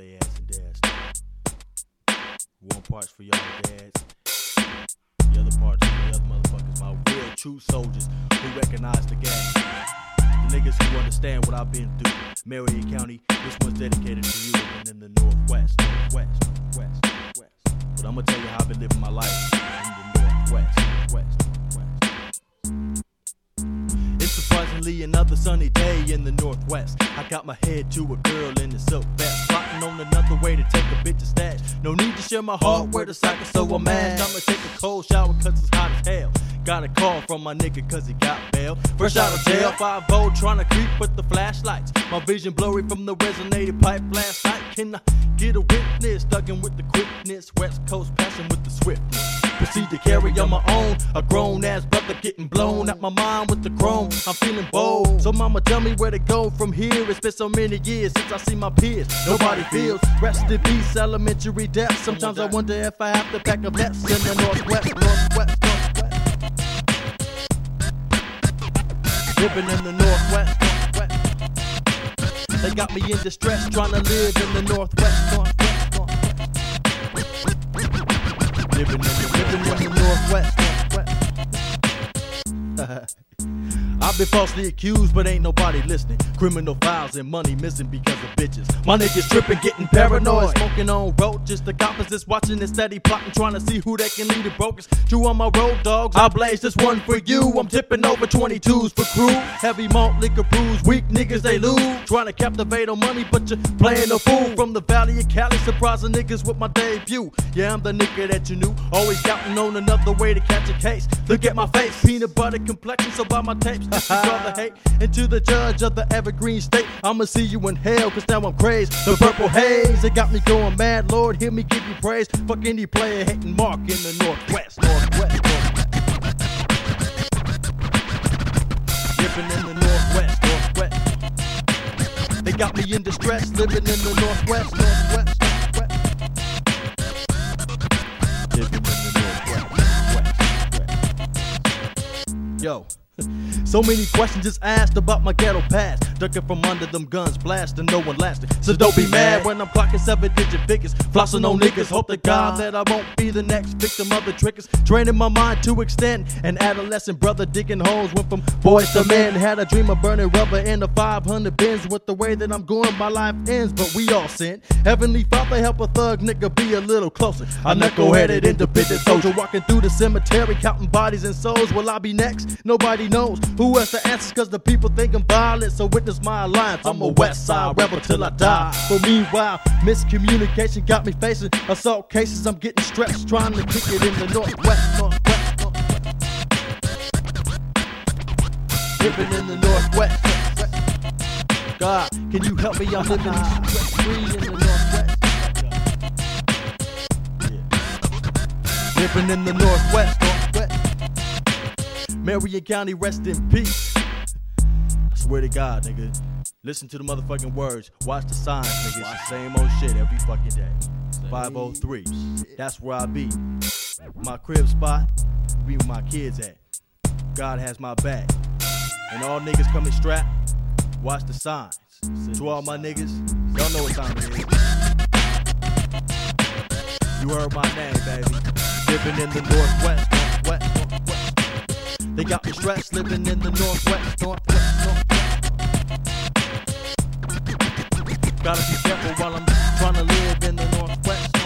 their ass and dads. One part's for y'all dads. The other part's for the other motherfuckers, my real true soldiers who recognize the game. The niggas who understand what I've been through. Marion County, this one's dedicated to you and in the Northwest, Northwest, Northwest, Northwest. But I'm gonna tell you how I've been living my life surprisingly another sunny day in the Northwest. I got my head to a girl in the silk vest. Plotting on another way to take a bitch's stash. No need to share my heart where the cycle so I'm mad. I'ma take a cold shower cause it's hot as hell. Got a call from my nigga cause he got bail. Fresh out of jail, 5 0 trying to creep with the flashlights. My vision blurry from the resonated pipe last. Can I get a witness? Thugging with the quickness. West Coast passing with the swiftness. Proceed to carry on my own. A grown ass brother getting blown out my mind with the chrome. I'm feeling bold. So mama tell me where to go from here. It's been so many years since I see my peers. Nobody feels. Rest in peace, elementary death. Sometimes I wonder if I have to pack a vest in the northwest, northwest, northwest. Living in the northwest, northwest. They got me in distress, trying to live in the northwest, northwest. I've been falsely accused, but ain't nobody listening. Criminal files and money missing because of bitches. My niggas tripping, getting paranoid. Smoking on roaches. The coppers is watching and steady plotting, trying to see who they can lead the brokers. True on my road dogs. I blaze this one for you. I'm tipping over 22s for crew. Heavy malt liquor brews. Weak niggas, they lose. Trying to captivate on money, but you're playing a fool. From the valley of Cali, surprising niggas with my debut. Yeah, I'm the nigga that you knew. Always counting on another way to catch a case. Look at my face, peanut butter complexion, so buy my tapes. The hate. And to the judge of the evergreen state, I'ma see you in hell, cause now I'm crazed. The purple haze, it got me going mad. Lord, hear me give you praise. Fuck any player hating mark in the northwest, northwest, northwest. Living in the northwest, northwest. They got me in distress, living in the northwest, northwest. Yo. So many questions just asked about my ghetto past. Ducking from under them guns, blasting, no one lasting. So don't be mad when I'm clocking seven digit figures. Flossing on niggas, hope to God that I won't be the next victim of the triggers. Training my mind to extend. An adolescent brother digging holes went from boys to men. Had a dream of burning rubber in the 500 Benz. With the way that I'm going, my life ends, but we all sin. Heavenly Father, help a thug nigga be a little closer. A knuckle headed independent soldier walking through the cemetery, counting bodies and souls. Will I be next? Nobody knows. Who has the answers? Cause the people think I'm violent. So witness my alliance. I'm a West Side rebel till I die. But meanwhile, miscommunication got me facing assault cases. I'm getting stressed trying to kick it in the Northwest. Living in the Northwest. God, can you help me? I'm living free in the Northwest. Living in the Northwest. Northwest. Marion County, rest in peace. I swear to God, nigga. Listen to the motherfucking words. Watch the signs, nigga. It's the same old shit every fucking day. 503. That's where I be. My crib spot, be where my kids at. God has my back. And all niggas coming strapped, watch the signs. To all my niggas, y'all know what time it is. You heard my name, baby. Living in the Northwest, Northwest, Northwest. They got me stressed living in the northwest, northwest, northwest. Gotta be careful while I'm trying to live in the northwest, northwest.